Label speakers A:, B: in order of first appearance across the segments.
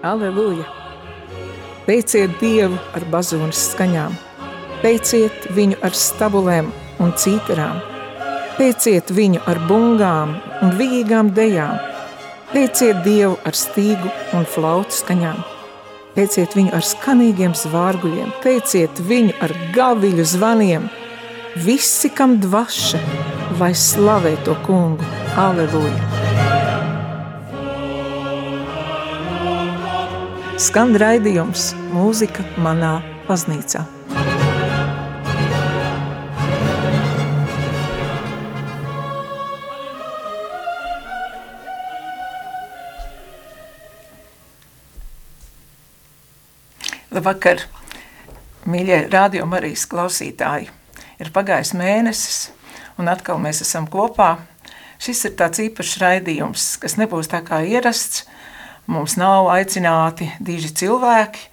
A: Aleluja! Teiciet Dievu ar bazūnas skaņām, teiciet viņu ar stabulēm un cītarām, teiciet viņu ar bungām un vīgām dejām, teiciet Dievu ar stīgu un flautu skaņām, teiciet viņu ar skanīgiem zvārguļiem, teiciet viņu ar gaviļu zvaniem, visi, kam dvaša, lai slavē to kungu. Aleluja! Skan raidījums mūzika manā baznīcā. Labvakar, mīļie arī klausītāji. Ir pagājis mēnesis, un atkal mēs esam kopā. Šis ir tāds īpašs raidījums, kas nebūs tā kā ierasts, Mums nav aicināti diži cilvēki,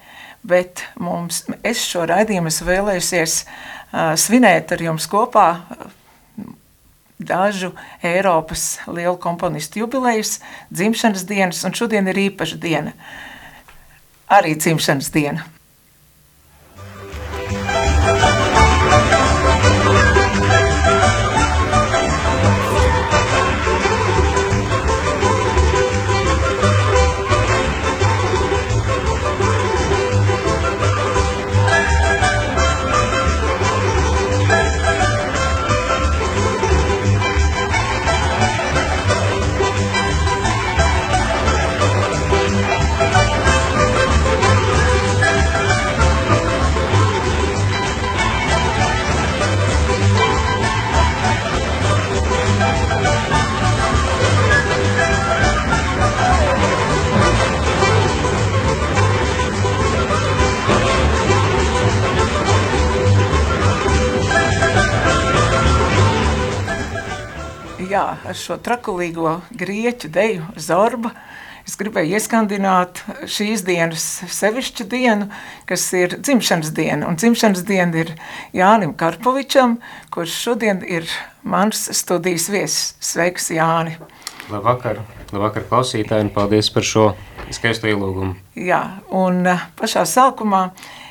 A: bet mums, es šo raidījumu esmu vēlējusies uh, svinēt ar jums kopā dažu Eiropas lielu komponistu jubilejas, dzimšanas dienas, un šodien ir īpaša diena, arī dzimšanas diena. Šo trakulīgo grieķu deju Zorba, es gribēju ieskandināt šīs dienas sevišķu dienu, kas ir dzimšanas diena. Un dzimšanas diena ir Jānim Karpovičam, kurš šodien ir mans studijas viesis. Sveiks, Jāni!
B: Labvakar, labvakar klausītāji, un paldies par šo skaisto ielūgumu.
A: Jā, un eh, pašā sākumā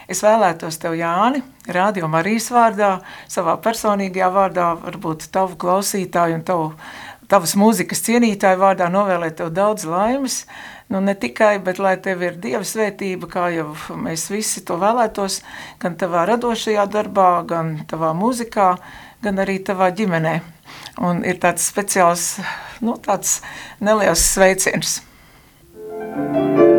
A: es vēlētos tev, Jāni, Radio Marijas vārdā, savā personīgajā vārdā, varbūt tavu klausītāju un tavu, tavas mūzikas cienītāju vārdā novēlēt tev daudz laimes, nu ne tikai, bet lai tev ir Dieva svētība, kā jau mēs visi to vēlētos, gan tavā radošajā darbā, gan tavā mūzikā, gan arī tavā ģimenē. Un ir tāds speciāls, nu tāds neliels sveiciens. Thank you.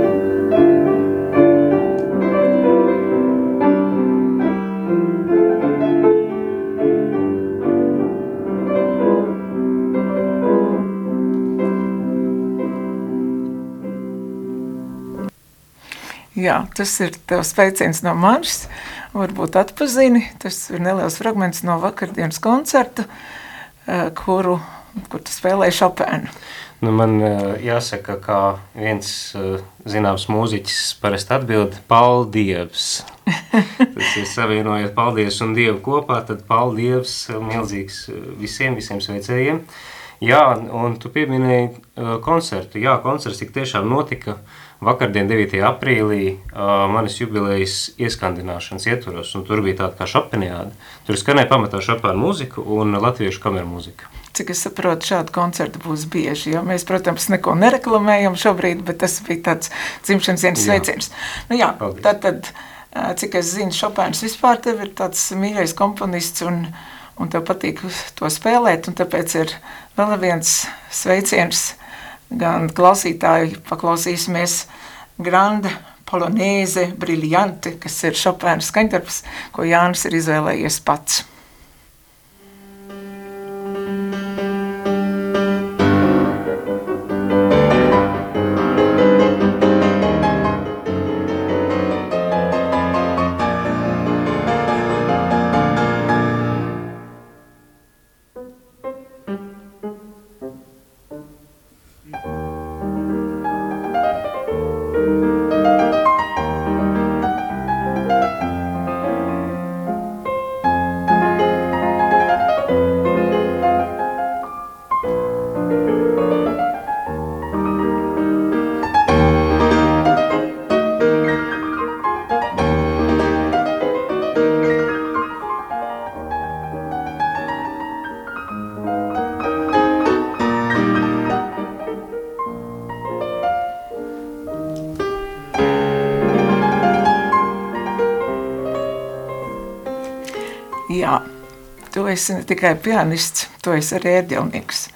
A: Jā, tas ir tavs sveiciens no manis. Varbūt atpazini. Tas ir neliels fragments no vakardienas koncerta, eh, kuru, kur tu spēlēji Šopēnu.
B: Nu, man eh, jāsaka, kā viens eh, zināms mūziķis parasti atbild paldievs. Tas ir savienojot paldies un dievu kopā, tad paldievs milzīgs visiem, visiem sveicējiem. Jā, un tu pieminēji koncertu. Jā, koncerts tik tiešām notika uh, vakardien, 9. aprīlī, uh, manis jubilejas ieskandināšanas ietvaros, un tur bija tāda kā šopeniāda. Tur skanēja pamatā šopēna mūzika un latviešu kameru mūzika.
A: Cik es saprotu, šādi koncerti būs bieži, jo mēs, protams, neko nereklamējam šobrīd, bet tas bija tāds dzimšanas dienas sveiciens. Nu jā, Paldies. tad, tad, cik es zinu, Šopēns vispār tev ir tāds mīļais komponists un, un tev patīk to spēlēt, un tāpēc ir vēl viens sveiciens gan klausītāji paklausīsimies Grande Polonēze Briljante, kas ir Šopēna skaņdarbs, ko Jānis ir izvēlējies pats. Esi ne tikai pianists, tu esi arī ērģelnieks.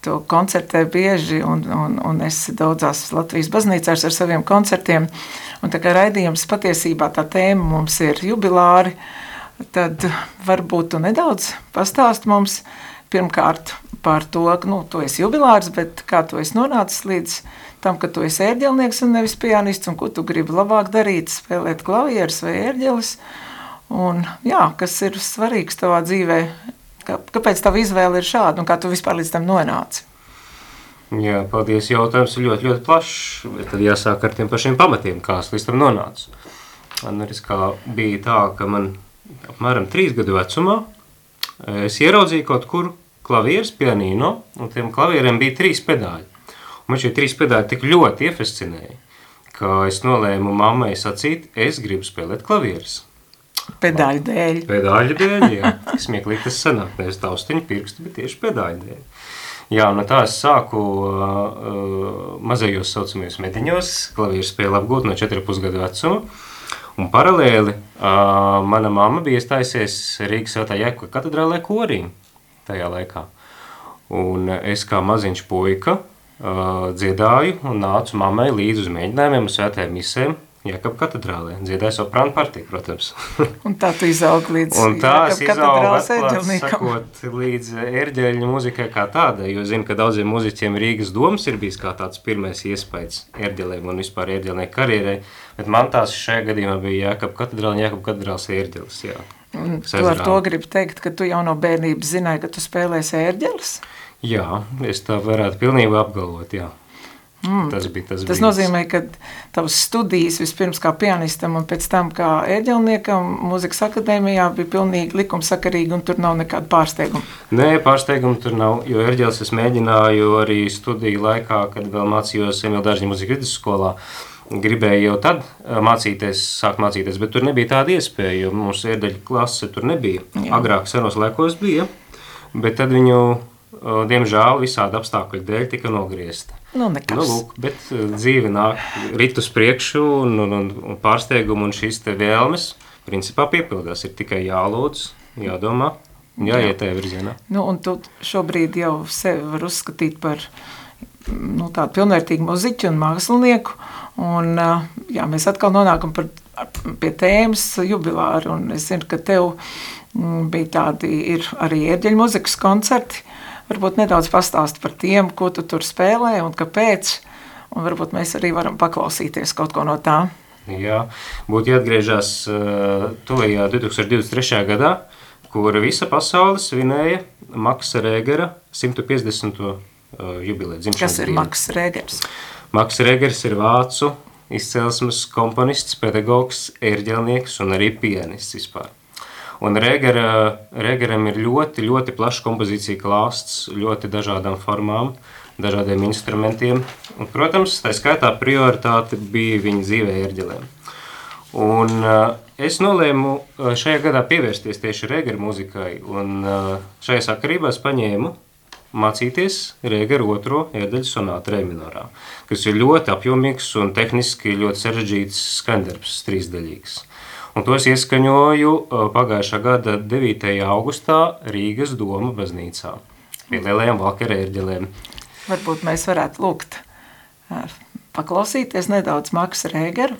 A: Tu koncertē bieži, un, un, un es daudzās Latvijas baznīcās ar saviem koncertiem. Un tā kā raidījums patiesībā tā tēma mums ir jubilāri, tad varbūt tu nedaudz pastāst mums pirmkārt par to, ka nu, tu esi jubilārs, bet kā tu esi nonācis līdz tam, ka tu esi ērģelnieks un nevis pianists, un ko tu gribi labāk darīt, spēlēt klavierus vai ērģeles. Un, jā, kas ir svarīgs tavā dzīvē? Kā, kāpēc tava izvēle ir šāda un kā tu vispār līdz tam nonāci?
B: Jā, paldies. Jautājums ir ļoti, ļoti plašs. Tad jāsāk ar tiem pašiem pamatiem, kā es līdz tam nonācu. Man arī bija tā, ka man apmēram trīs gadu vecumā es ieraudzīju kaut kur klavierus, pianīno, un tiem klavieriem bija trīs pedāļi. Un man šie trīs pedāļi tik ļoti iefascinēja, ka es nolēmu mammai sacīt, es gribu spēlēt klavierus.
A: Pedāļu dēļ.
B: Pedāļu dēļ, jā. Smieklīgi tas sanāk, nevis taustiņu pirkstu, bet tieši pedāļu dēļ. Jā, no tā es sāku uh, mazajos saucamajos mediņos, klavieru spēli apgūt no 4,5 gadu vecuma. Un paralēli uh, mana mamma bija iestājusies Rīgas Svētā Jēkabā katedrālē korī tajā laikā. Un es kā maziņš puika uh, dziedāju un nācu mammai līdzi uz mēģinājumiem uz svētajām misēm Jēkab katedrālē, dziedāja soprānu partiju, protams.
A: un tā tu izaugi līdz
B: un tā es izaugu atklāt sakot līdz erģeļu muzikai kā tādai, jo zinu, ka daudziem muziķiem Rīgas domas ir bijis kā tāds pirmais iespējas erģelēm un vispār erģelnieku karjerai, bet man tās šajā gadījumā bija Jēkab katedrāla un Jēkab katedrāls erģelis, jā.
A: Un tu ar to gribi teikt, ka tu jau no bērnības zināji, ka tu spēlēsi ērģeles?
B: Jā, es tā varētu pilnībā apgalvot, jā. Mm. Tas bija tas.
A: Tas brīdis. nozīmē, ka tavas studijas vispirms kā pianistam un pēc tam kā ēģelniekam mūzikas akadēmijā bija pilnīgi likumsakarīgi un tur nav nekāda pārsteiguma.
B: Nē, pārsteiguma tur nav, jo ērģeles es mēģināju arī studiju laikā, kad vēl mācījos Emīļa Dārziņa mūzikas vidusskolā. Gribēju jau tad mācīties, sākt mācīties, bet tur nebija tāda iespēja, jo mūsu ērģeļu klase tur nebija. Jā. Agrāk senos laikos bija, bet tad viņu, diemžēl, visādi apstākļu dēļ tika nogriezta.
A: Nu, nekas. nu,
B: lūk, bet uh, dzīve nāk rit uz priekšu un, un, un, un pārsteigumu un šīs te vēlmes principā piepildās. Ir tikai jālūdz, jādomā, jāiet tajā virzienā.
A: Nu, un tu šobrīd jau sevi var uzskatīt par nu, tādu pilnvērtīgu muziķu un mākslinieku. Un, uh, jā, mēs atkal nonākam par, pie tēmas jubilāri, un es zinu, ka tev mm, bija tādi ir arī ērģeļu muzikas koncerti, Varbūt nedaudz pastāst par tiem, ko tu tur spēlē un kāpēc. Un varbūt mēs arī varam paklausīties kaut ko no tā.
B: Jā, būtu jāatgriežas uh, tuvajā 2023. gadā, kur visa pasaule svinēja Maksa Rēgera 150. Uh, jubileju.
A: Kas ir Maks Rēgers?
B: Maks Rēgers ir vācu izcelsmes komponists, pedagogs, ērģelnieks un arī pianists vispār. Un Rēgera, Rēgeram ir ļoti, ļoti plašs kompozīcija klāsts, ļoti dažādām formām, dažādiem instrumentiem. Un, protams, tā skaitā prioritāte bija viņa dzīvē ērģelēm. Un uh, es nolēmu uh, šajā gadā pievērsties tieši Rēgera muzikai, un uh, šajā sakarībā es paņēmu mācīties Rēgera otro ērdeļu sonātu re minorā, kas ir ļoti apjomīgs un tehniski ļoti sarežģīts skandarbs, trīsdaļīgs. Un to es ieskaņoju pagājušā gada 9. augustā Rīgas doma baznīcā pie lielajām valka ērģelēm.
A: Varbūt mēs varētu lūgt paklausīties nedaudz Maksa Rēgeru.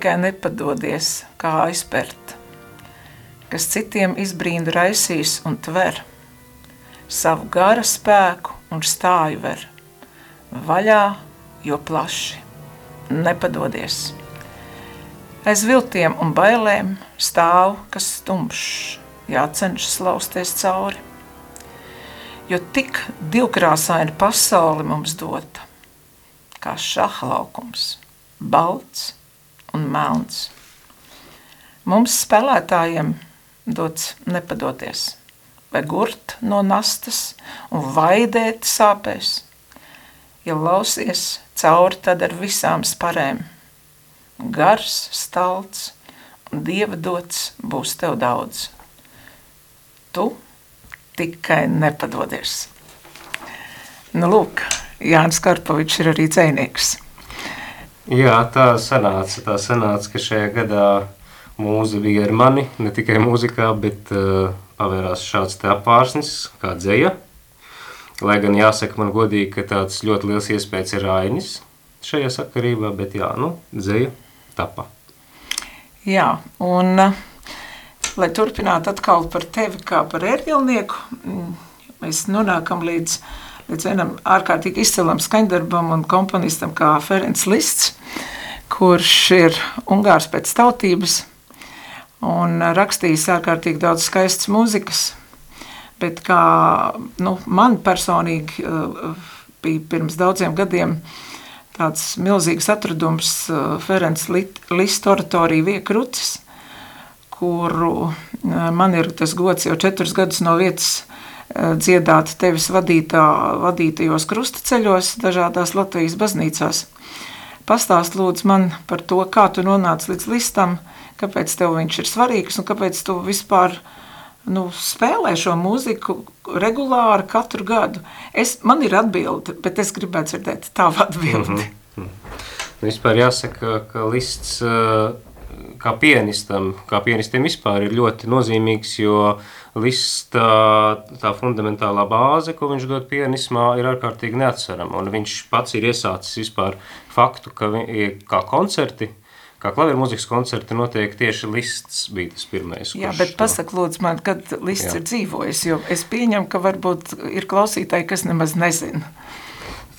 A: Tikai nepadodies, kā aizpert, kas citiem izbrīnu raisīs un tver, savu gara spēku un stāju ver, vaļā, jo plaši, nepadodies. Aiz viltiem un bailēm stāv, kas stumšs, jācenšas lausties cauri. Jo tik divkrāsaina pasauli mums dota, kā šaha laukums, balts un melns. Mums spēlētājiem dots nepadoties, vai gurt no nastas un vaidēt sāpēs. Ja lausies cauri tad ar visām sparēm – gars, stalts un dieva dots būs tev daudz. Tu tikai nepadodies. Nu, lūk, Jānis Karpovičs ir arī dzēnieks.
B: Jā, tā sanāca, tā sanāca, ka šajā gadā mūza bija ar mani, ne tikai mūzikā, bet uh, pavērās šāds te apvārsnis, kā dzēja. Lai gan jāsaka man godīgi, ka tāds ļoti liels iespējas ir Ainis šajā sakarībā, bet jā, nu, dzēja tapa.
A: Jā, un lai turpinātu atkal par tevi kā par ērģelnieku, mm, mēs nonākam līdz, līdz vienam ārkārtīgi izcilam skaņdarbam un komponistam kā Ferenc Lists, kurš ir Ungārs pēc tautības un rakstījis ārkārtīgi daudz skaistas mūzikas, bet kā nu, man personīgi uh, bija pirms daudziem gadiem tāds milzīgs atradums uh, Ferenc Liszt oratorija Viekrucis, kuru uh, man ir tas gods jau četrus gadus no vietas dziedāt tevis vadītā, vadītajos krustaceļos dažādās Latvijas baznīcās. Pastāst lūdzu man par to, kā tu nonāc līdz listam, kāpēc tev viņš ir svarīgs un kāpēc tu vispār nu, spēlē šo mūziku regulāri katru gadu. Es, man ir atbilde, bet es gribētu dzirdēt tavu atbildi. Mm -hmm.
B: Vispār jāsaka, ka lists kā pianistam, kā pianistiem vispār ir ļoti nozīmīgs, jo lists tā, tā fundamentālā bāze, ko viņš dod pianismā, ir ārkārtīgi neatsverama. Un viņš pats ir iesācis vispār faktu, ka vi, kā koncerti, kā klavieru mūzikas koncerti notiek tieši lists bija tas pirmais.
A: Jā, bet pasak lūdzu man, kad lists jā. ir dzīvojis, jo es pieņemu, ka varbūt ir klausītāji, kas nemaz nezina.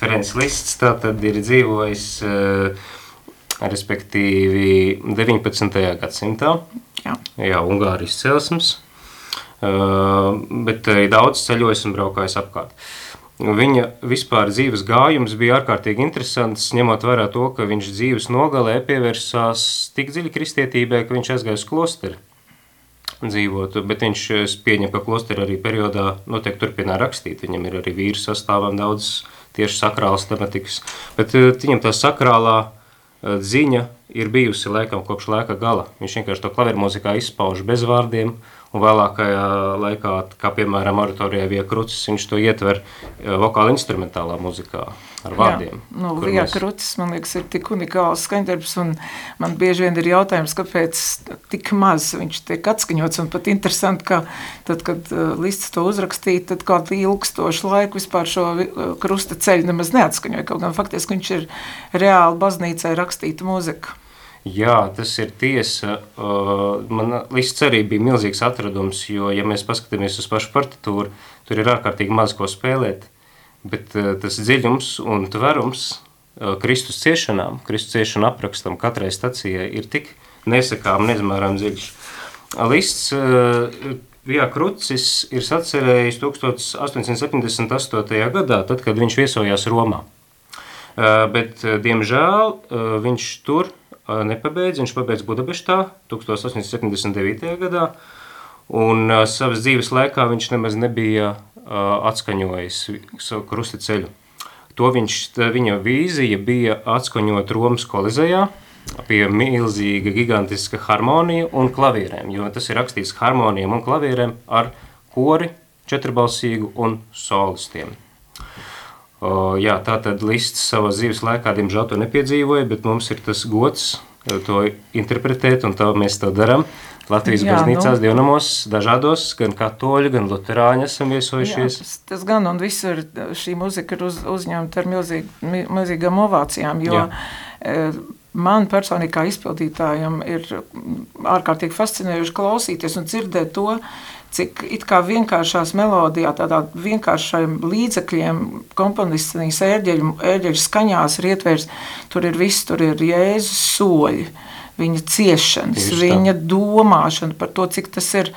B: Ferenc Lists tātad ir dzīvojis, respektīvi 19. gadsimtā, jā, jā Ungārijas celsums, uh, bet uh, daudz ceļojis un braukājis apkārt. Uh, Viņa vispār dzīves gājums bija ārkārtīgi interesants, ņemot vērā to, ka viņš dzīves nogalē pievērsās tik dziļi kristietībai, ka viņš aizgāja uz klosteri dzīvot, bet viņš pieņem, ka klosteri arī periodā noteikti turpinā rakstīt. Viņam ir arī vīru sastāvam daudz tieši sakrālas tematikas, bet viņam tā sakrālā ziņa ir bijusi laikam kopš laika gala. Viņš vienkārši to klaveru mūzikā izpauž bez vārdiem, Un vēlākajā laikā, kā piemēram oratorijā Vija Krucis, viņš to ietver eh, vokāli instrumentālā muzikā ar vārdiem.
A: Jā, nu, Vija mēs... Krucis, man liekas, ir tik unikāls skaņdarbs, un man bieži vien ir jautājums, kāpēc tik maz viņš tiek atskaņots, un pat interesanti, ka tad, kad uh, Lists to uzrakstīja, tad kādu ilgstošu laiku vispār šo uh, krusta ceļu nemaz neatskaņoja, kaut gan faktiski viņš ir reāli baznīcai rakstīta mūzika.
B: Jā, tas ir tiesa. Man lists arī bija milzīgs atradums, jo, ja mēs paskatāmies uz pašu partitūru, tur ir ārkārtīgi maz ko spēlēt, bet tas dziļums un tverums Kristus ciešanām, Kristus ciešanu aprakstam katrai stacijai ir tik nesakām, nezmērām dziļš. Lists Jā, Krucis ir sacerējis 1878. gadā, tad, kad viņš viesojās Romā. Bet, diemžēl, viņš tur nepabeidz. Viņš pabeidz Budapeštā 1879. gadā, un savas dzīves laikā viņš nemaz nebija atskaņojis savu krusta ceļu. To viņš, viņa vīzija bija atskaņot Romas kolizejā pie milzīga, gigantiska harmonija un klavierēm, jo tas ir rakstīts harmonijam un klavierēm ar kori, četrbalsīgu un solistiem. O, jā, tā tad lists savā dzīves laikā, diemžēl, to nepiedzīvoja, bet mums ir tas gods eh, to interpretēt, un tā mēs to darām. Latvijas jā, baznīcās, nu, dievnamos, dažādos, gan katoļu, gan luterāņu esam viesojušies. Jā,
A: tas, tas gan, un visur šī muzika ir uz, uzņemta ar milzīg, milzīgām ovācijām, jo jā. E, man personīgi kā izpildītājam ir ārkārtīgi fascinējuši klausīties un dzirdēt to, cik vienkāršās melodijā, tādā vienkāršajiem līdzekļiem, komponistīs ērģeļu, ērģeļu skaņās ir ietvērs, tur ir viss, tur ir Jēzus soļi, viņa ciešanas, viņa domāšana par to, cik tas ir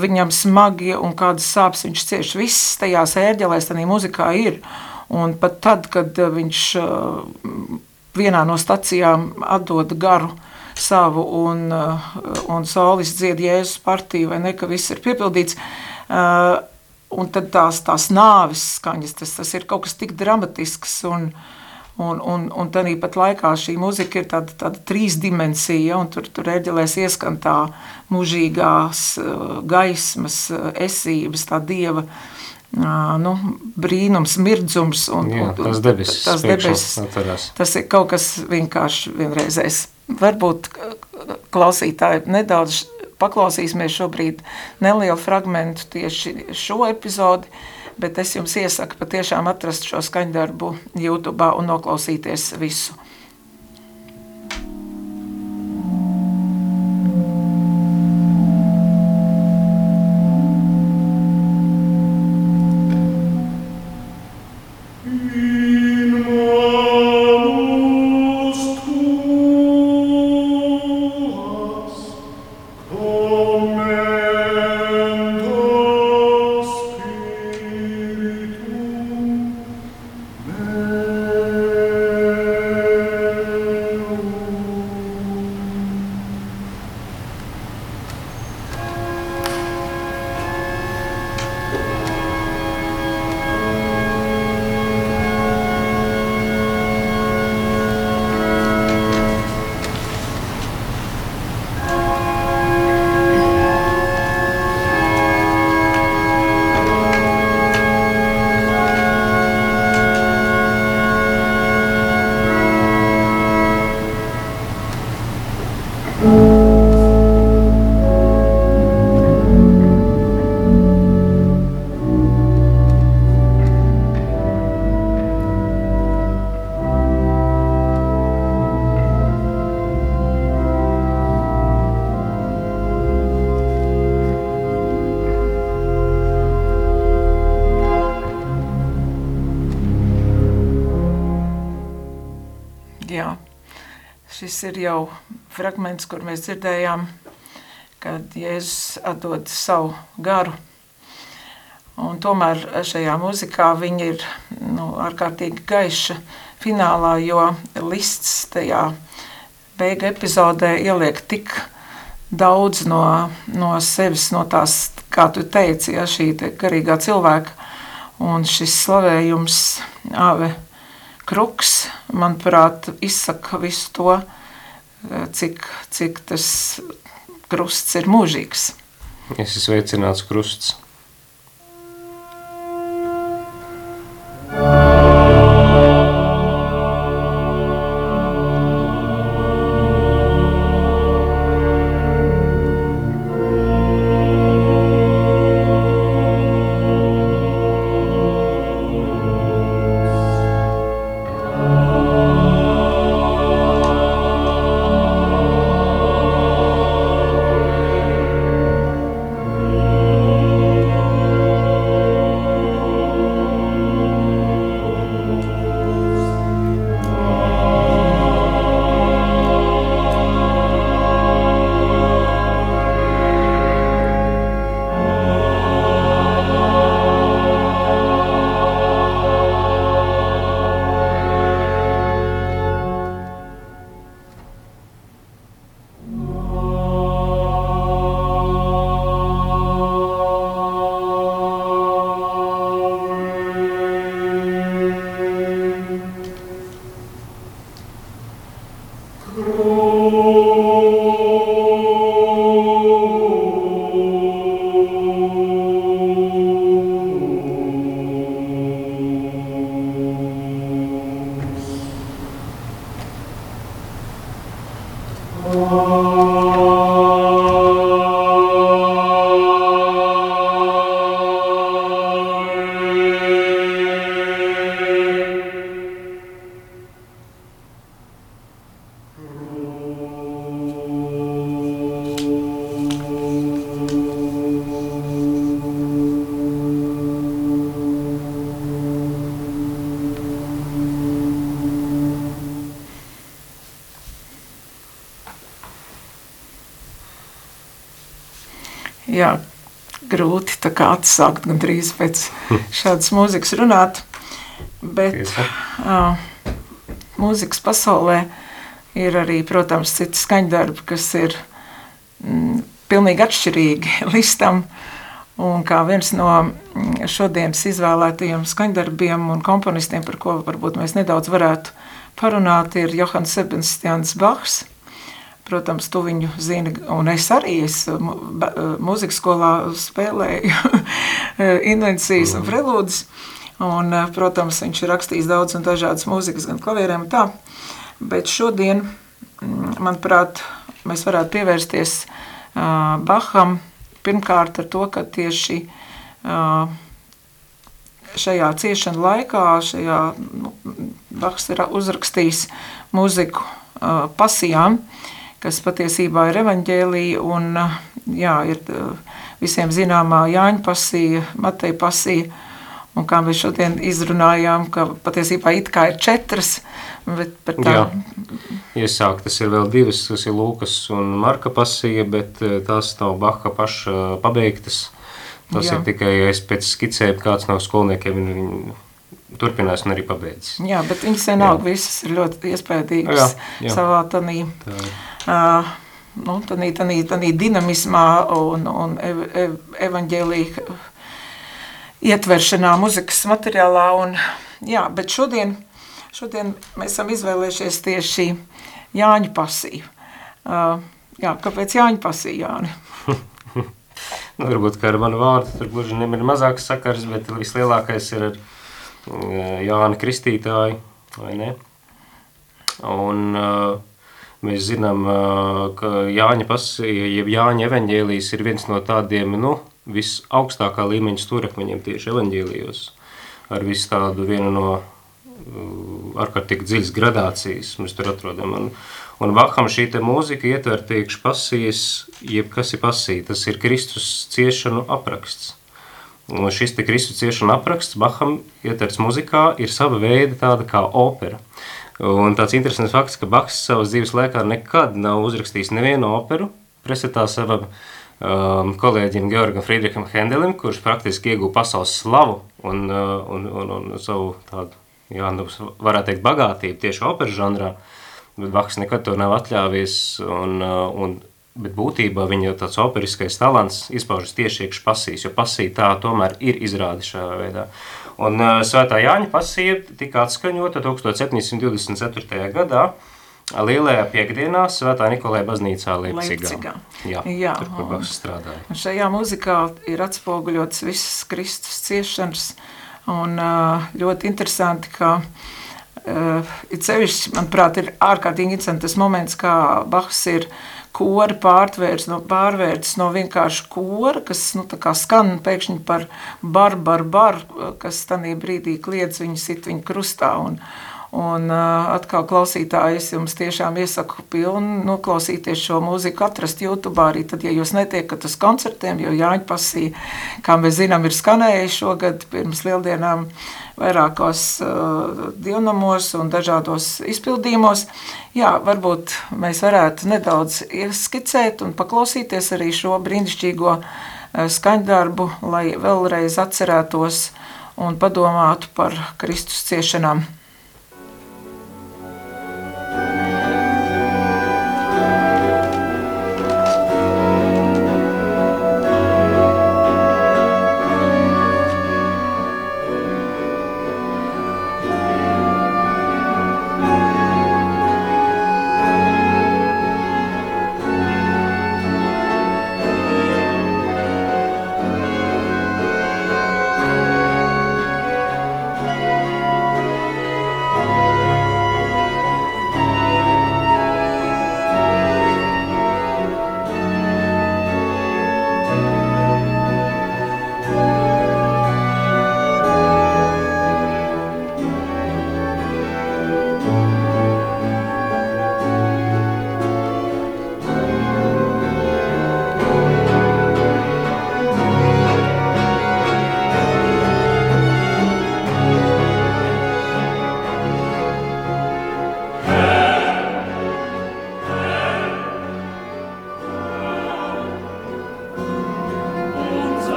A: viņam smagi un kādas sāpes viņš cieš. Viss tajās ērģelēs, tādā muzikā ir. Un pat tad, kad viņš vienā no stacijām atdod garu savu un, uh, un solis dzied Jēzus partiju, vai ne, ka viss ir piepildīts. Uh, un tad tās, tās nāves skaņas, tas, tas ir kaut kas tik dramatisks un, un, un, un tad pat laikā šī muzika ir tāda, tāda trīsdimensija, un tur, tur eģelēs ieskan tā mužīgās uh, gaismas, esības, tā dieva nu, brīnums, mirdzums. Un,
B: Jā, tas debesis, tas, debesis
A: tas ir kaut kas vienkārši vienreizējs. Varbūt klausītāji nedaudz paklausīsimies šobrīd nelielu fragmentu tieši šo epizodi, bet es jums iesaku patiešām atrast šo skaņdarbu YouTube un noklausīties visu. Šis ir jau fragments, kur mēs dzirdējām, kad Jēzus atdod savu garu. Un tomēr šajā muzikā viņa ir nu, ārkārtīgi gaiša finālā, jo lists tajā beigu epizodē ieliek tik daudz no, no sevis, no tās, kā tu teici, ja, šī te garīgā cilvēka. Un šis slavējums, Ave Kruks, manuprāt, izsaka visu to, cik, cik tas krusts ir mūžīgs.
B: Es esmu sveicināts krusts.
A: Jā, grūti atsākt gandrīz pēc šādas mūzikas runāt, bet uh, mūzikas pasaulē ir arī, protams, citi skaņdarbi, kas ir mm, pilnīgi atšķirīgi listam, un kā viens no mm, šodienas izvēlētajiem skaņdarbiem un komponistiem, par ko varbūt mēs nedaudz varētu parunāt, ir Johans Sebastians Bachs, Protams, tu viņu zini, un es arī es mūzikas skolā spēlēju invencijas un prelūdes. Un, protams, viņš ir rakstījis daudz un dažādas mūzikas, gan klavierēm un tā. Bet šodien, mm, manuprāt, mēs varētu pievērsties uh, Baham pirmkārt ar to, ka tieši uh, šajā ciešana laikā, šajā, nu, Bahs ir uzrakstījis mūziku uh, pasijām, uh, kas patiesībā ir evaņģēlija un jā, ir visiem zināmā Jāņa pasija, Mateja pasija, un kā mēs šodien izrunājām, ka patiesībā it kā ir četras, bet par tā...
B: Jā, iesāk tas ir vēl divas, tas ir Lūkas un Marka pasija, bet tās nav Baha paša pabeigtas. Tas Jā. ir tikai, es pēc skicēju, kāds no skolniekiem turpinās un arī pabeidzis.
A: Jā, bet viņas vienalga visas ir ļoti iespējīgas jā, jā. savā tanī. Tā uh, nu, tanī, tanī, tanī dinamismā un, un ev, ev, evaņģēlīja ietveršanā muzikas materiālā. Un, jā, bet šodien, šodien mēs esam izvēlējušies tieši Jāņu pasīvu. Uh, jā, kāpēc Jāņu pasīvu, Jāni?
B: nu, varbūt, ka ar manu vārdu tur gluži ir mazāks sakars, bet vislielākais ir ar Jāna Kristītāju, vai ne? Un uh, Mēs zinām, ka Jāņa jeb Jāņa evaņģēlijas ir viens no tādiem, nu, visaugstākā līmeņa stūrakmeņiem tieši evaņģēlijos. Ar visu tādu vienu no ārkārtīgi dziļas gradācijas mēs tur atrodam. Un, un Baham šī te mūzika ietver tiekš pasijas, jeb kas ir pasija, tas ir Kristus ciešanu apraksts. Šis te Kristus ciešanu apraksts Baham ietverts muzikā ir sava veida tāda kā opera. Un tāds interesants fakts, ka Baks savas dzīves laikā nekad nav uzrakstījis nevienu operu, pretstatā savam um, kolēģim Georgam Friedriham Hendelim, kurš praktiski ieguva pasaules slavu un, uh, un, un, un savu tādu, jā, nu, varētu teikt, bagātību tieši operas žanrā, bet Baks nekad to nav atļāvies un, uh, un bet būtībā viņa tāds operiskais talants izpaužas tieši iekš pasīs, jo pasī tā tomēr ir izrādi šajā veidā. Un uh, Svētā Jāņa pasija tika atskaņota 1724. gadā Lielajā piekdienā Svētā Nikolai baznīcā Leipzigā.
A: Leipzigā.
B: Jā, Jā, tur, kur Baks strādāja.
A: Un šajā muzikā ir atspoguļots visas Kristus ciešanas, un uh, ļoti interesanti, ka uh, it sevišķi, manuprāt, ir ārkārtīgi interesanti tas moments, kā Bachs ir kori pārvērts no, pārvērts no vienkārši kora, kas nu, skan pēkšņi par bar, bar, bar, kas tanī brīdī kliedz viņu sit viņu krustā. Un, Un uh, atkal klausītāji, es jums tiešām iesaku pilnu noklausīties šo mūziku, atrast YouTube arī, tad, ja jūs netiekat uz koncertiem, jo Jāņa pasī, kā mēs zinām, ir skanējuši šogad pirms lieldienām vairākos uh, dievnamos un dažādos izpildījumos. Jā, varbūt mēs varētu nedaudz ieskicēt un paklausīties arī šo brīnišķīgo uh, skaņdarbu, lai vēlreiz atcerētos un padomātu par Kristus ciešanām.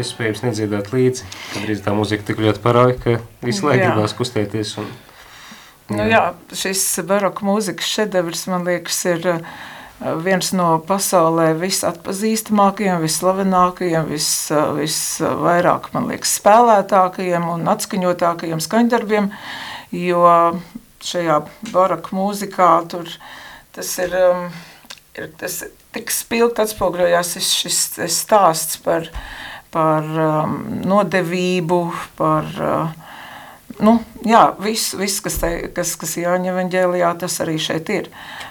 B: Iespējams nedziedāt līdzi. Kad tā mūzika tik ļoti parauj, ka visu laiku gribās kustēties. Un,
A: jā. Nu, jā, šis baroka mūzikas šedevrs, man liekas, ir viens no pasaulē visatpazīstamākajiem, visslavenākajiem, vis, visvairāk, man liekas, spēlētākajiem un atskaņotākajiem skaņdarbiem, jo šajā baroka mūzikā tur tas ir, ir tas tik spilgti atspoguļojās šis, šis stāsts par, par um, nodevību, par uh, nu, jā, viss, viss kas, te, kas, kas Jāņa evaņģēlijā, tas arī šeit ir.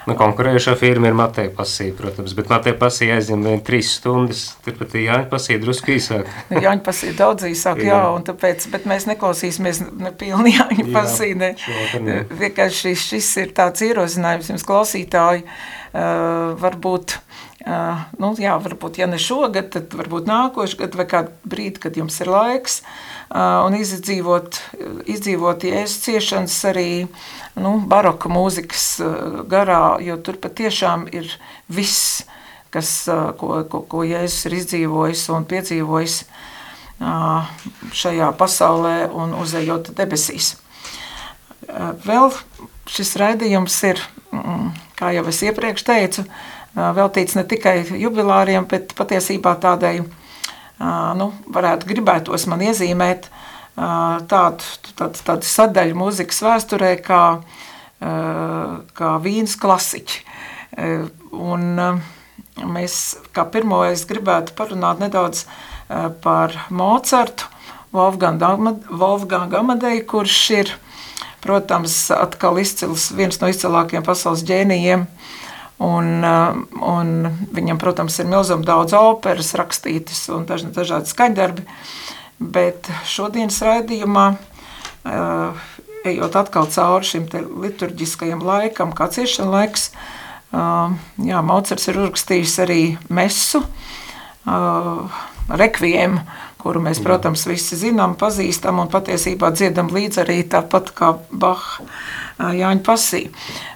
B: Nu, konkurējošā firma ir Mateja pasīja, protams, bet Mateja pasīja aizņem vien trīs stundas, turpat Jāņa pasīja drusku īsāk.
A: Jāņa pasīja daudz īsāk, jā, un tāpēc, bet mēs neklausīsimies ne pilni Jāņa pasīja, ne. ne. Vienkārši šis ir tāds ierozinājums jums klausītāji, uh, varbūt Uh, nu, jā, varbūt, ja ne šogad, tad varbūt nākošais gads vai kādu brīdi, kad jums ir laiks, uh, un izdzīvot, izdzīvot jēzus ciešanas arī nu, baroka mūzikas garā, jo tur patiešām ir viss, kas, ko, ko, ko jēzus ir izdzīvojis un piedzīvojis šajā pasaulē un uzejot debesīs. Vēl šis raidījums ir, kā jau es iepriekš teicu, veltīts ne tikai jubilāriem, bet patiesībā tādai, nu, varētu gribētos man iezīmēt tādu, tādu, tādu sadaļu mūzikas vēsturē kā, kā vīnas klasiķi. Un mēs kā pirmo es gribētu parunāt nedaudz par Mocartu, Wolfgang Amadeju, kurš ir, protams, atkal izcils, viens no izcilākajiem pasaules ģēnijiem, uh, Un, uh, un viņam, protams, ir milzīgi daudz operas rakstītas un daž, dažādi skaņdarbi. Bet šodienas raidījumā, uh, ejot atkal cauri šim liturģiskajam laikam, kā ciešana laiks, uh, jā, Maucers ir uzrakstījis arī mesu, rekviem, kuru mēs, protams, visi zinām, pazīstam un patiesībā dziedam līdz arī tāpat kā Baha Jāņa pasī.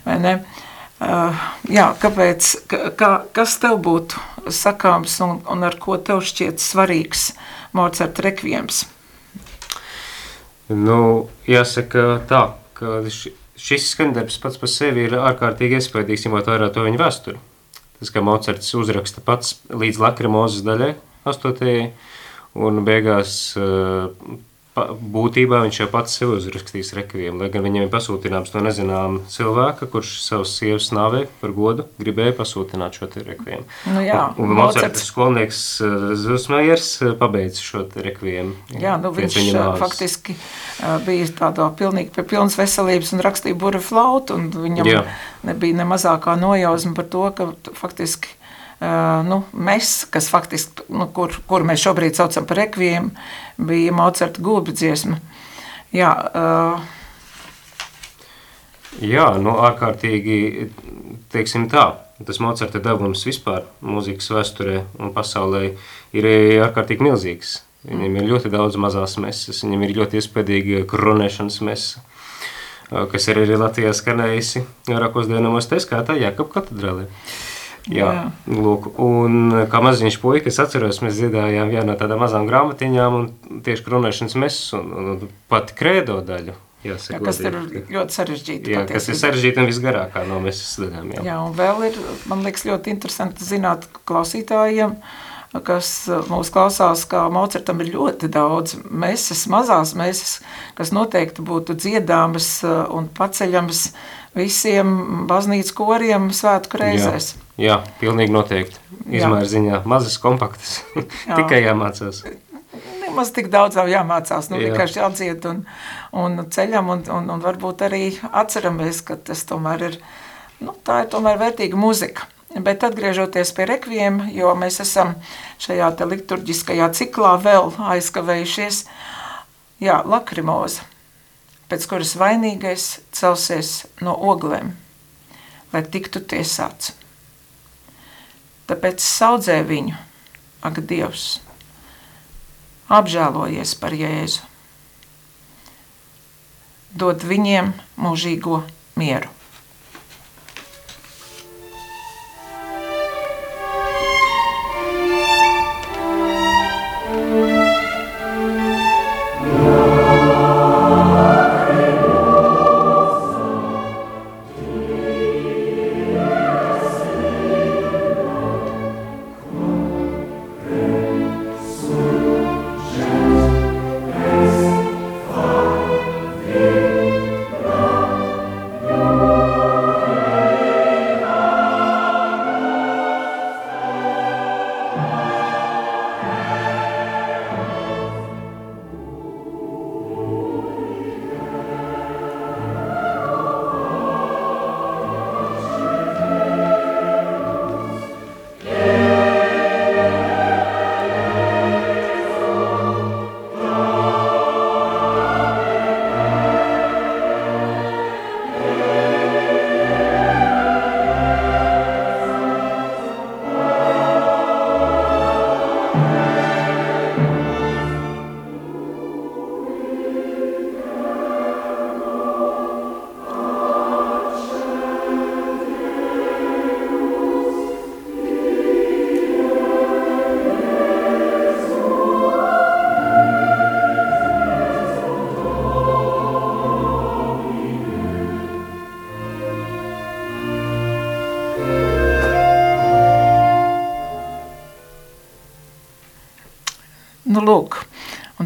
A: Uh, Uh, jā, kāpēc, kā, kas tev būtu sakāms un, un ar ko tev šķiet svarīgs Mozart rekviems?
B: Nu, jāsaka tā, ka šis skandarbs pats par sevi ir ārkārtīgi iespaidīgs, ņemot vērā to viņa vēsturi. Tas, ka Mozarts uzraksta pats līdz Lakrimozes daļai, 8. Un beigās uh, būtībā viņš jau pats sev uzrakstīs rekviem, lai gan viņam ir pasūtināts no nezināma cilvēka, kurš savus sievas nāvē par godu gribēja pasūtināt šo te rekviem.
A: Nu jā,
B: un un Mocarta skolnieks eh, Zusmajers eh, pabeidz šo te rekviem.
A: Jā, nu viņš eh, faktiski bija tādā pilnīgi pie pilnas veselības un rakstīja bura flautu, un viņam jā. nebija ne mazākā nojausma par to, ka faktiski nu, mēs, kas faktiski, nu, kur, kur mēs šobrīd saucam par rekviem, bija Mocarta gulbi dziesma. Jā, uh,
B: Jā, nu, ārkārtīgi, teiksim tā, tas Mocarta devums vispār mūzikas vēsturē un pasaulē ir ārkārtīgi milzīgs. Viņam ir ļoti daudz mazās mesas, viņam ir ļoti iespēdīga kronēšanas mesa, kas ir arī Latvijā skanējusi vairākos dienamos, tā skaitā Jākab katedrālē. Uh, Jā, jā. Lūk, un kā maziņš puika, es atceros, mēs dziedājām vienā no tādām mazām grāmatiņām un tieši kronēšanas mesas un, un, un pat krēdo daļu.
A: Jāsaka, jā, kas ir ļoti sarežģīti.
B: Jā, patiesībā. kas ir sarežģīti un visgarākā no mesas daļām.
A: Jā. jā, un vēl ir, man liekas, ļoti interesanti zināt klausītājiem, kas mūs klausās, kā Mocertam ir ļoti daudz mesas, mazās mesas, kas noteikti būtu dziedāmas un paceļamas visiem baznīcas koriem svētku reizēs.
B: Jā. Jā, pilnīgi noteikti. Izmēra ziņā mazas, kompaktas. Tikai jāmācās.
A: Nemaz tik daudz vēl jāmācās, nu Jā. vienkārši jādzied un, un ceļam un, un, un varbūt arī atceramies, ka tas tomēr ir, nu tā ir tomēr vērtīga muzika. Bet atgriežoties pie rekviem, jo mēs esam šajā te liturģiskajā ciklā vēl aizkavējušies, jā, lakrimoza, pēc kuras vainīgais celsies no oglēm, lai tiktu tiesāts. Tāpēc saudzē viņu, ak, Dievs, apžēlojies par Jēzu, dod viņiem mūžīgo mieru.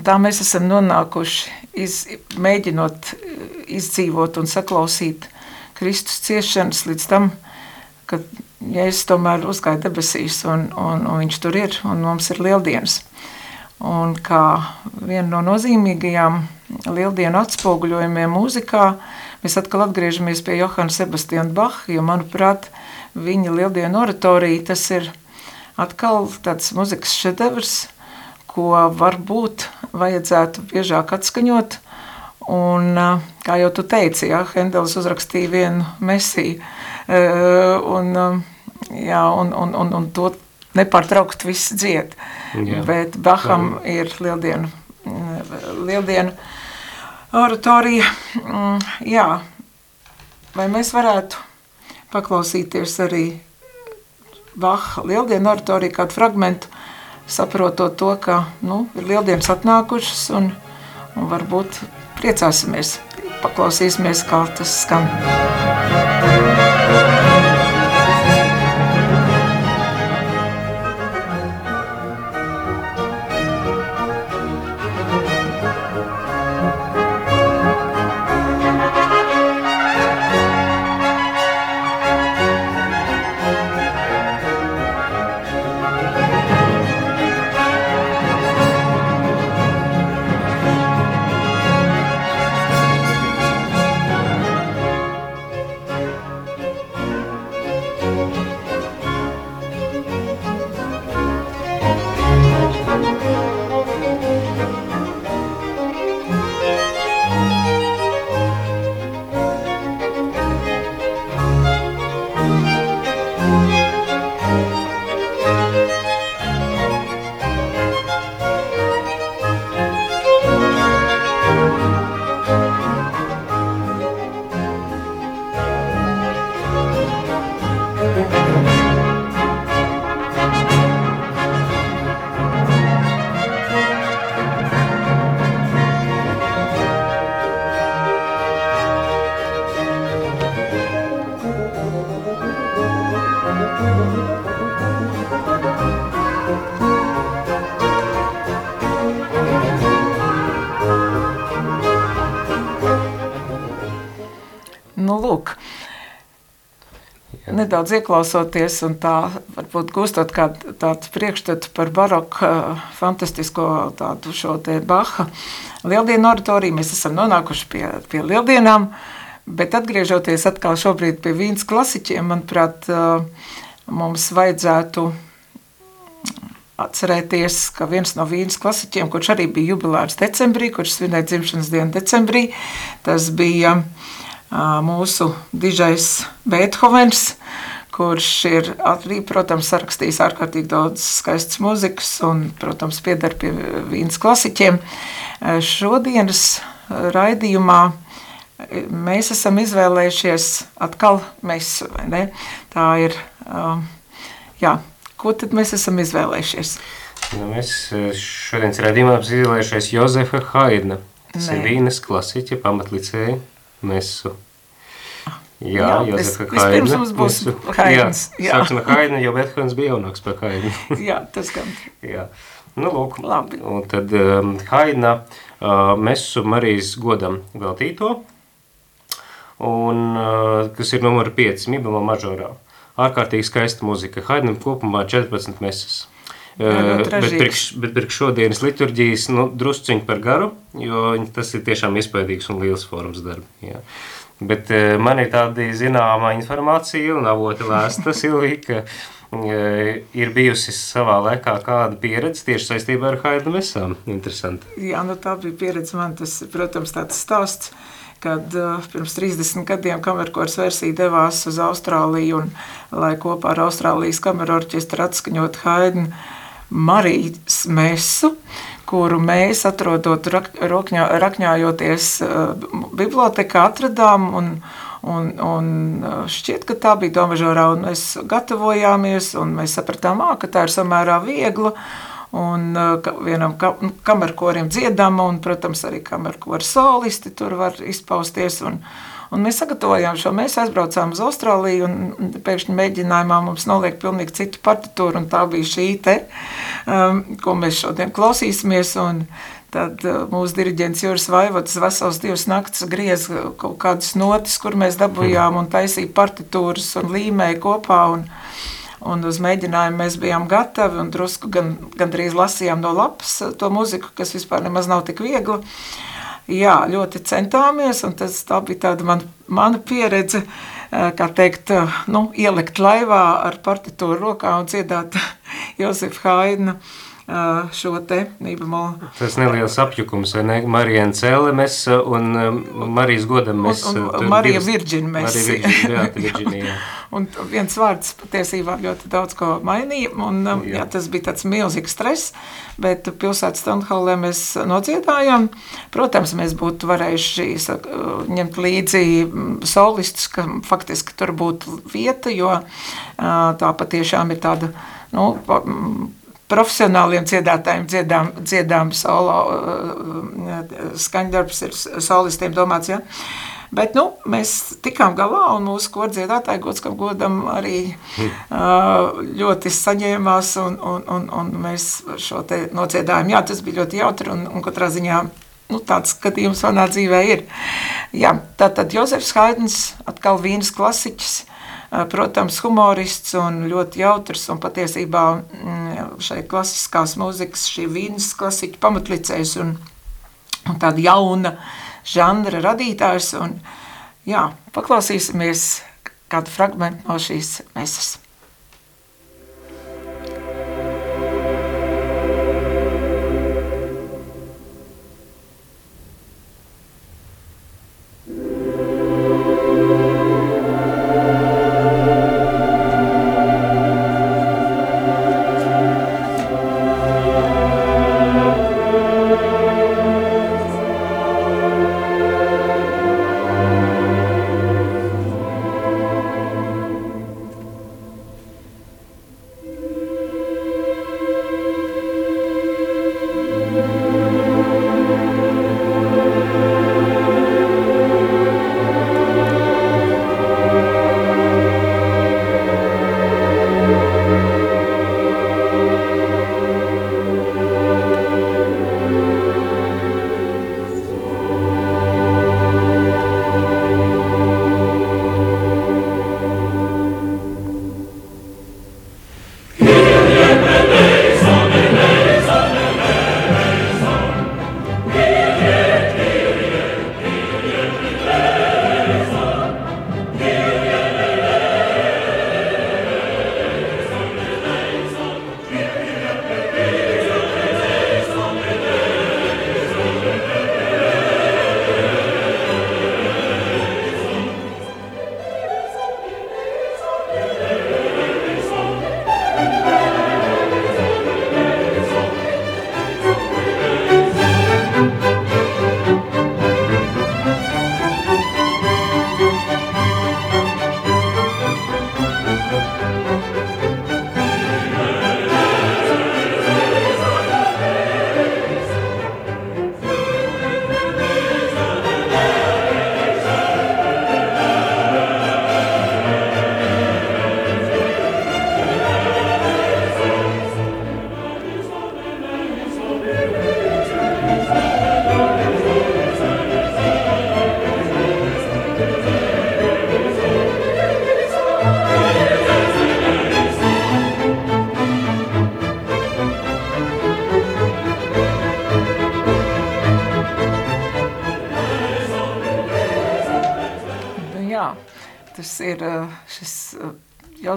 A: Tā mēs esam nonākuši, iz, mēģinot izdzīvot un saklausīt Kristus ciešanas līdz tam, ka Jēzus tomēr uzgāja debesīs un, un, un viņš tur ir un mums ir lieldienas. Un kā viena no nozīmīgajām lieldienu atspoguļojumiem mūzikā, mēs atkal atgriežamies pie Johana Sebastiana Baha, jo manuprāt, viņa lieldienu oratorija tas ir atkal tāds muzikas šedevrs, ko varbūt vajadzētu biežāk atskaņot, Un, kā jau tu teici, ja, Hendels uzrakstīja vienu mesiju, un, jā, un, un, un, un to nepārtraukt viss dzied. Jā. Bet Baham jā. ir lieldienu, lieldienu oratorija. Mm, jā. Vai mēs varētu paklausīties arī Baha lieldienu oratoriju kādu fragmentu, saprotot to, ka nu, ir lieldienas atnākušas un, un varbūt priecāsimies, paklausīsimies, kā tas skan. Nedaudz ieklausoties un tā varbūt gūstot kādu tādu priekšstatu par baroku fantastisko tādu šo te Baha lieldienu oratoriju, mēs esam nonākuši pie, pie lieldienām, bet atgriežoties atkal šobrīd pie vīnas klasiķiem, manuprāt, mums vajadzētu atcerēties, ka viens no vīnas klasiķiem, kurš arī bija jubilārs decembrī, kurš svinēja dzimšanas dienu decembrī, tas bija mūsu dižais Beethovens, kurš ir arī, protams, sarakstījis ārkārtīgi daudz skaistas muzikas un, protams, piedar pie vīnas klasiķiem. Šodienas raidījumā mēs esam izvēlējušies atkal vai ne? Tā ir, jā, ko tad mēs esam izvēlējušies?
B: Nu, mēs šodienas raidījumā izvēlējušies Jozefa Haidna. Tas Nē. ir vīnas klasiķa pamatlicēja mesu. Jā, jā Jozefa Haidna. Vispirms
A: mums būs Haidns.
B: Jā, jā. sāksim ar Haidnu, jo Bethovens bija jaunāks par Haidnu.
A: jā, tas gan.
B: jā. Nu, lūk.
A: Labi.
B: Un tad um, Haidna uh, mesu Marijas godam veltīto, un, uh, kas ir numur 5, Mibelā mažorā. Ārkārtīgi skaista muzika. Haidnam kopumā 14 mesas. Bet, priekš, bet priekš šodienas liturģijas nu, drusciņi par garu, jo tas ir tiešām iespaidīgs un liels forums darbi. Jā. Bet man ir tāda zināma informācija un avota vēsta Silvija, ka ir bijusi savā laikā kāda pieredze tieši saistībā ar Haidu mesām. Interesanti.
A: Jā, nu tā bija pieredze man, tas, protams, tāds stāsts, kad pirms 30 gadiem kamerkors versija devās uz Austrāliju un lai kopā ar Austrālijas kameru orķestru atskaņot Haidnu Marijas mesu, kuru mēs atrodot rokņā, rakņājoties uh, bibliotekā atradām un, un, un uh, šķiet, ka tā bija Domažorā un mēs gatavojāmies un mēs sapratām, ā, ka tā ir samērā viegla un uh, ka vienam ka, kamerkorim dziedama un, protams, arī kamerkori solisti tur var izpausties un, Un mēs sagatavojām šo, mēs aizbraucām uz Austrāliju un pēkšņi mēģinājumā mums noliek pilnīgi citu partitūru un tā bija šī te, um, ko mēs šodien klausīsimies un tad uh, mūsu diriģents Juris Vaivots vesels divas naktas griez kaut kādas notis, kur mēs dabujām un taisīja partitūras un līmēja kopā un, un uz mēģinājumu mēs bijām gatavi un drusku gan, gandrīz lasījām no lapas to muziku, kas vispār nemaz nav tik viegli. Jā, ļoti centāmies, un tas bija tāda man, mana pieredze, kā teikt, nu, ielikt laivā ar partitūru rokā un dziedāt Josefa Haidna šo te nībamolu.
B: Tas neliels apjukums, vai ne? Marija Cēle mēs un Marijas godam mēs.
A: Un, un Marija Virģina mēs.
B: Marija Virģina, jā, Virģinija.
A: Un viens vārds patiesībā ļoti daudz ko mainīja. Un, um, jā. Jā, tas bija tāds milzīgs stress, bet pilsētas Stonehallē mēs nodziedājām. Protams, mēs būtu varējuši saka, ņemt līdzi mm, solistus, ka faktiski tur būtu vieta, jo tā patiešām ir tāda, nu, mm, profesionāliem dziedātājiem dziedām, dziedām solo skaņdarbs ir solistiem domāts, ja? Bet nu, mēs tikām galā, un mūsu kordziedātāji gods, kam godam arī ļoti saņēmās, un, un, un, un mēs šo te nociedājām. Jā, tas bija ļoti jautri, un, un katrā ziņā nu, tāds skatījums manā dzīvē ir. Jā, tātad Jozefs Haidens, atkal vīnas klasiķis, protams, humorists un ļoti jautrs, un patiesībā mm, šai klasiskās mūzikas, šī vīnas klasiķa pamatlicējs un, un tāda jauna uh, žanra radītājs. Un, jā, paklausīsimies kādu fragment no šīs mesas.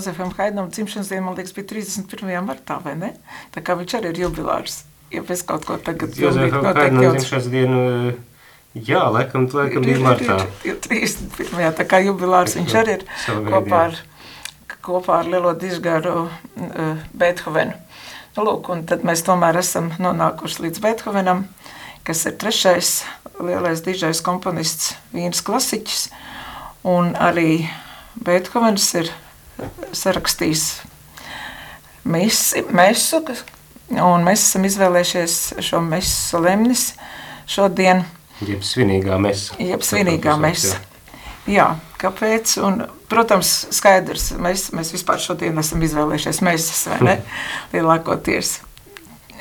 A: Jozefam Haidnam dzimšanas diena, man liekas, bija 31. martā, vai ne? Tā kā viņš arī ir jubilārs. Ja es kaut ko tagad
B: Jozefam Haidnam dzimšanas dienu, eh, jā, laikam, laikam bija martā.
A: Ir 31. tā kā jubilārs viņš arī ir kopā ar, kopā ar lielo dižgaru uh, Beethovenu. Nu, lūk, un tad mēs tomēr esam nonākuši līdz Beethovenam, kas ir trešais lielais dižais komponists, vīnas klasiķis, un arī Beethovens ir sarakstījis misi, mesu, un mēs esam izvēlējušies šo mesu solemnis šodien.
B: Jeb svinīgā mesa.
A: Jeb svinīgā mesa. Jā, kāpēc? Un, protams, skaidrs, mēs, mēs vispār šodien esam izvēlējušies mēsas, vai ne? Lielākoties.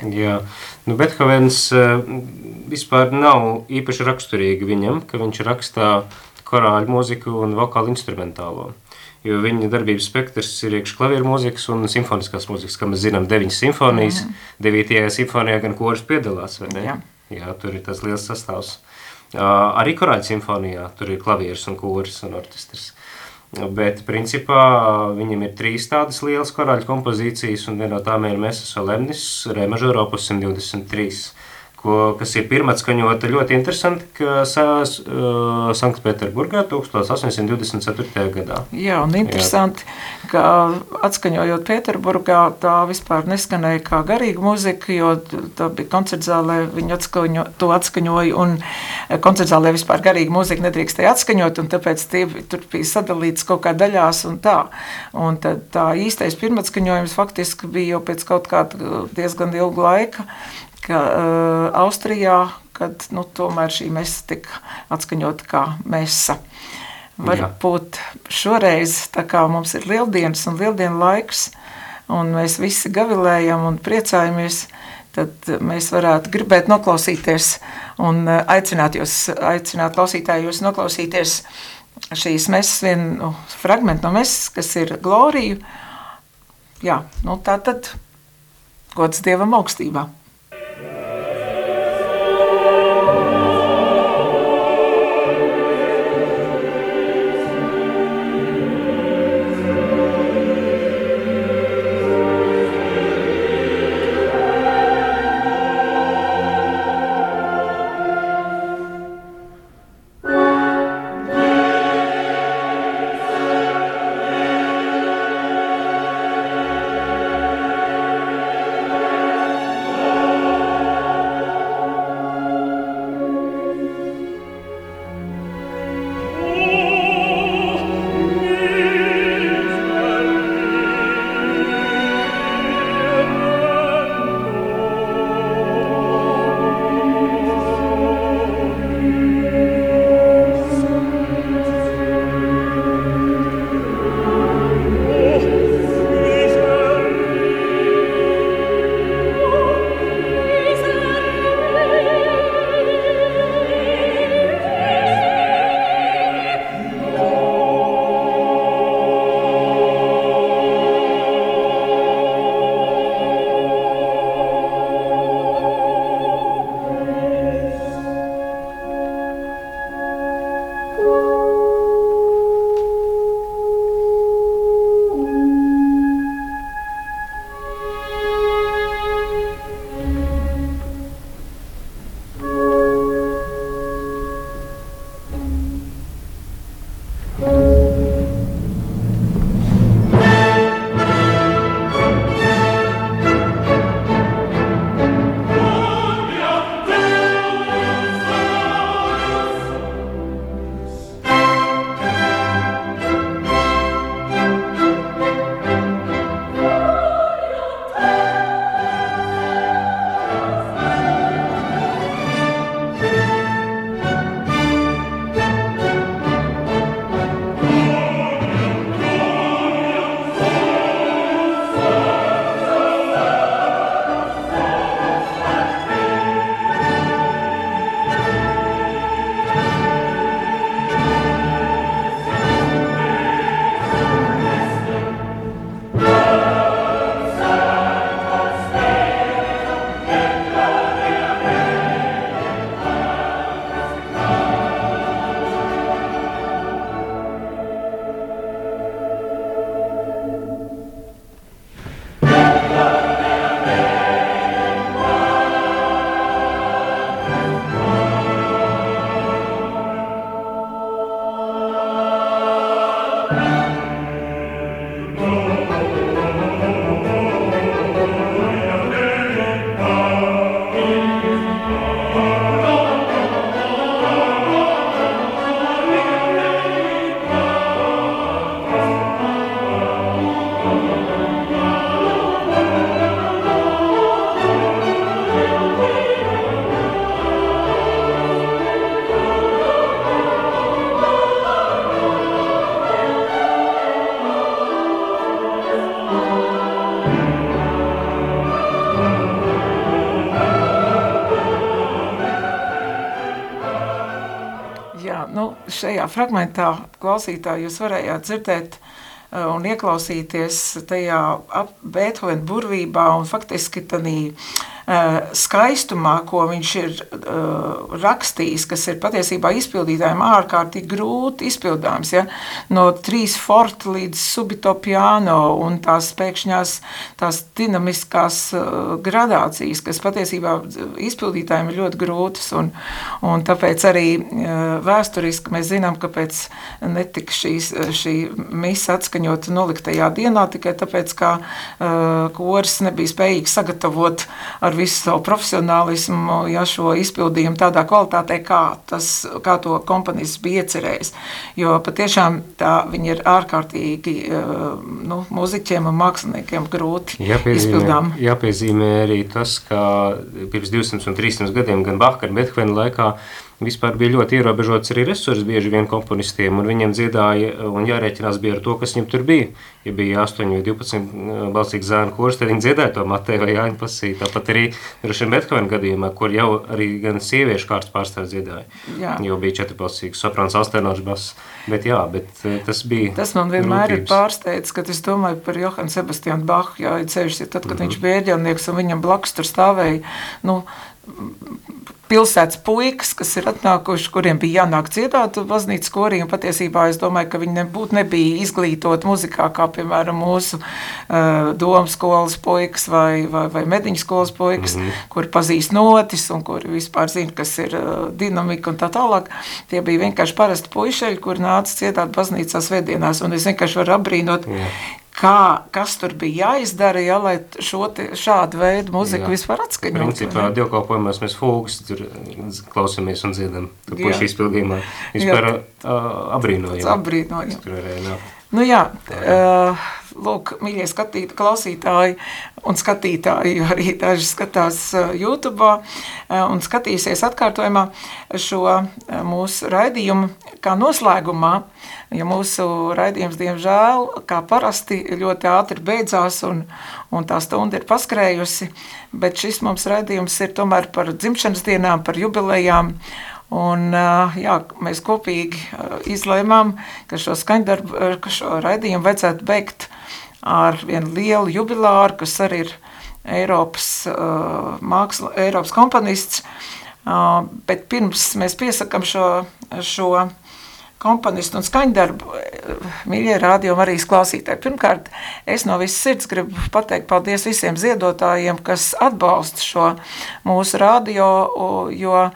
B: Jā, nu Bethovens vispār nav īpaši raksturīgi viņam, ka viņš rakstā korāļu mūziku un vokālu instrumentālo. Jo viņa darbības spektrs ir iekšā klavieru mūzikas un simfoniskās mūzikas, kā mēs zinām, deviņas simfonijas. Mm. Devītajā simfonijā gan koris piedalās, vai ne? Jā. Jā, tur ir tas liels sastāvs. Uh, arī korāļu simfonijā tur ir klavieris un koris un orķestris. Bet, principā, viņam ir trīs tādas lielas korāļu kompozīcijas, un viena no tām ir Mēsas Solemnis, Re mažora opus 123 ko, kas ir pirmatskaņota ļoti interesanti, ka uh, Sanktpēterburgā 1824. gadā.
A: Jā, un interesanti, Jā. ka atskaņojot Pēterburgā, tā vispār neskanēja kā garīga muzika, jo tā bija koncertzālē, viņi atskaņo, to atskaņoja, un koncertzālē vispār garīga muzika nedrīkstēja atskaņot, un tāpēc tie tur bija sadalīts kaut kā daļās un tā. Un tad tā īstais pirmatskaņojums faktiski bija jau pēc kaut kāda diezgan ilga laika, ka uh, Austrijā, kad nu, tomēr šī mesa tika atskaņota kā mesa. Varbūt šoreiz, tā kā mums ir lieldienas un lieldienu laiks, un mēs visi gavilējam un priecājamies, tad mēs varētu gribēt noklausīties un aicināt jūs, aicināt klausītājus noklausīties šīs mesas vienu fragmentu no mesas, kas ir Glorija. Jā, nu tā tad gods Dievam augstībā. Šajā fragmentā klausītāji jūs varējāt dzirdēt un ieklausīties tajā Beethovena burvībā un faktiski tādā Eh, skaistumā, ko viņš ir uh, rakstījis, kas ir patiesībā izpildītājiem ārkārtīgi grūti izpildāms. Ja? No trīs forti līdz subito piano un tās pēkšņās, tās dinamiskās uh, gradācijas, kas patiesībā izpildītājiem ir ļoti grūtas. Un, un tāpēc arī uh, vēsturiski mēs zinām, kāpēc netika šīs, šī misa atskaņota noliktajā dienā, tikai tāpēc, ka koris nebija spējīgs sagatavot ar ar visu savu profesionālismu, ja šo izpildījumu tādā kvalitātē, kā, tas, kā to komponists bija iecerējis. Jo patiešām tā viņi ir ārkārtīgi eh, nu, muziķiem un māksliniekiem grūti jāpiezīmē, izpildām.
B: Jāpiezīmē arī tas, ka pirms 200 un 300 gadiem gan Bach, gan Beethovena laikā vispār bija ļoti ierobežots arī resursi bieži vien komponistiem, un viņiem dziedāja un jārēķinās bija ar to, kas viņam tur bija. Ja bija 8 vai 12 uh, balsīgs zēnu kurs, tad viņi dziedāja to Mateju vai Jāņu pasīju. Tāpat arī Rušiem Bethovena gadījumā, kur jau arī gan sieviešu kārtas pārstāvs dziedāja. Jā. Jo bija četrbalsīgs soprāns, alstenošs bass. Bet jā, bet uh, tas bija
A: Tas man vienmēr grūtības. ir pārsteidz, kad es domāju par Johanu Sebastianu Bahu, jā, ceļš, ja tad, kad mm -hmm. viņš bija ēģelnieks un viņam blakus tur stāvēja, nu, pilsētas puikas, kas ir atnākuši, kuriem bija jānāk dziedāt baznīcas korī, patiesībā es domāju, ka viņi nebūtu nebija izglītot muzikā, kā piemēram mūsu uh, domas skolas puikas vai, vai, vai mediņu skolas puikas, mm -hmm. kuri pazīst notis un kuri vispār zina, kas ir uh, dinamika un tā tālāk. Tie bija vienkārši parasti puišeļi, kuri nāca dziedāt baznīcā svētdienās, un es vienkārši varu apbrīnot, yeah kā, kas tur bija jāizdara, ja, lai te, šādu veidu muziku Jā. vispār atskaņot.
B: Principā dievkalpojumos mēs fūgus tur klausamies un dziedam, ka puši izpildījumā vispār uh, abrīnojam.
A: Abrīnojam. Tur nākt. Nu jā, uh, lūk, mīļie skatīt, klausītāji un skatītāji, arī daži skatās YouTube un skatīsies atkārtojumā šo mūsu raidījumu kā noslēgumā, ja mūsu raidījums, diemžēl, kā parasti, ļoti ātri beidzās un, un tā stunda ir paskrējusi, bet šis mums raidījums ir tomēr par dzimšanas dienām, par jubilejām, Un, jā, mēs kopīgi izlēmām, ka šo skaņdarbu, ka šo raidījumu vajadzētu beigt ar vienu lielu jubilāru, kas arī ir Eiropas, māksla, Eiropas komponists. Bet pirms mēs piesakam šo, šo komponistu un skaņdarbu, mīļie rādījumi arī klausītāji. Pirmkārt, es no visas sirds gribu pateikt paldies visiem ziedotājiem, kas atbalsta šo mūsu radio, jo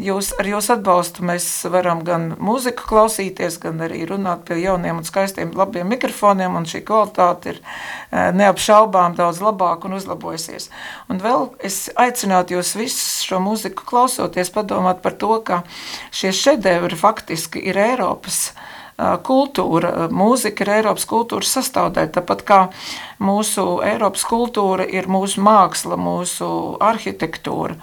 A: Jūs, ar jūsu atbalstu mēs varam gan mūziku klausīties, gan arī runāt pie jauniem un skaistiem labiem mikrofoniem, un šī kvalitāte ir eh, neapšaubām daudz labāka un uzlabojusies. Un vēl es aicinātu jūs visus šo mūziku klausoties padomāt par to, ka šie šedevri faktiski ir Eiropas eh, kultūra, mūzika ir Eiropas kultūras sastāvdaļa, tāpat kā mūsu Eiropas kultūra ir mūsu māksla, mūsu arhitektūra.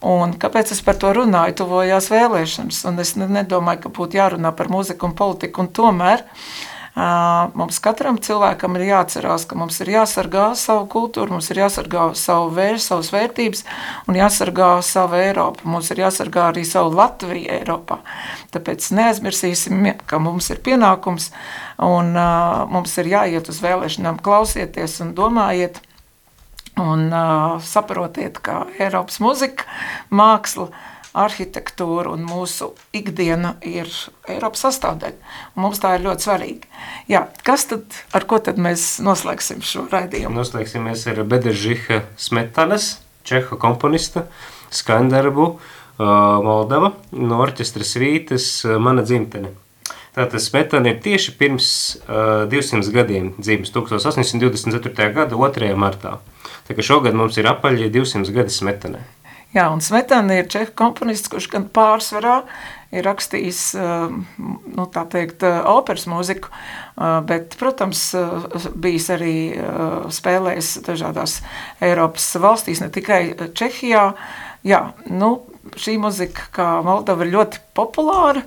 A: Un kāpēc es par to runāju? Tuvojās vēlēšanas, un es nedomāju, ka būtu jārunā par mūziku un politiku. Un tomēr uh, mums katram cilvēkam ir jāatcerās, ka mums ir jāsargā savu kultūru, mums ir jāsargā savu vērtību, savas vērtības un jāsargā savu Eiropu. Mums ir jāsargā arī savu Latviju Eiropā. Tāpēc neaizmirsīsim, ka mums ir pienākums un uh, mums ir jāiet uz vēlēšanām, klausieties un domājiet Un uh, saprotiet, ka Eiropas muzika, māksla, arhitektūra un mūsu ikdiena ir Eiropas sastāvdaļa. Mums tā ir ļoti svarīga. Jā, kas tad, ar ko tad mēs noslēgsim šo raidījumu?
B: Noslēgsimies ar Bedežiha Smetanas, čeha komponista, skandarbu uh, Moldava, no orķestra svītes Mana dzimtene. Tātad Smetana ir tieši pirms uh, 200 gadiem dzimis, 1824. gada 2. martā. Tā kā šogad mums ir apaļi 200 gadi smetanai.
A: Jā, un Smetana ir čehu komponists, kurš gan pārsvarā ir rakstījis, nu, tā teikt, operas mūziku, bet, protams, bijis arī spēlējis dažādās Eiropas valstīs, ne tikai Čehijā. Jā, nu, šī muzika, kā Moldova, ir ļoti populāra,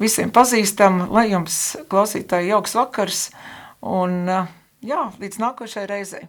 A: visiem pazīstama, lai jums klausītāji jauks vakars, un jā, līdz nākošai reizei.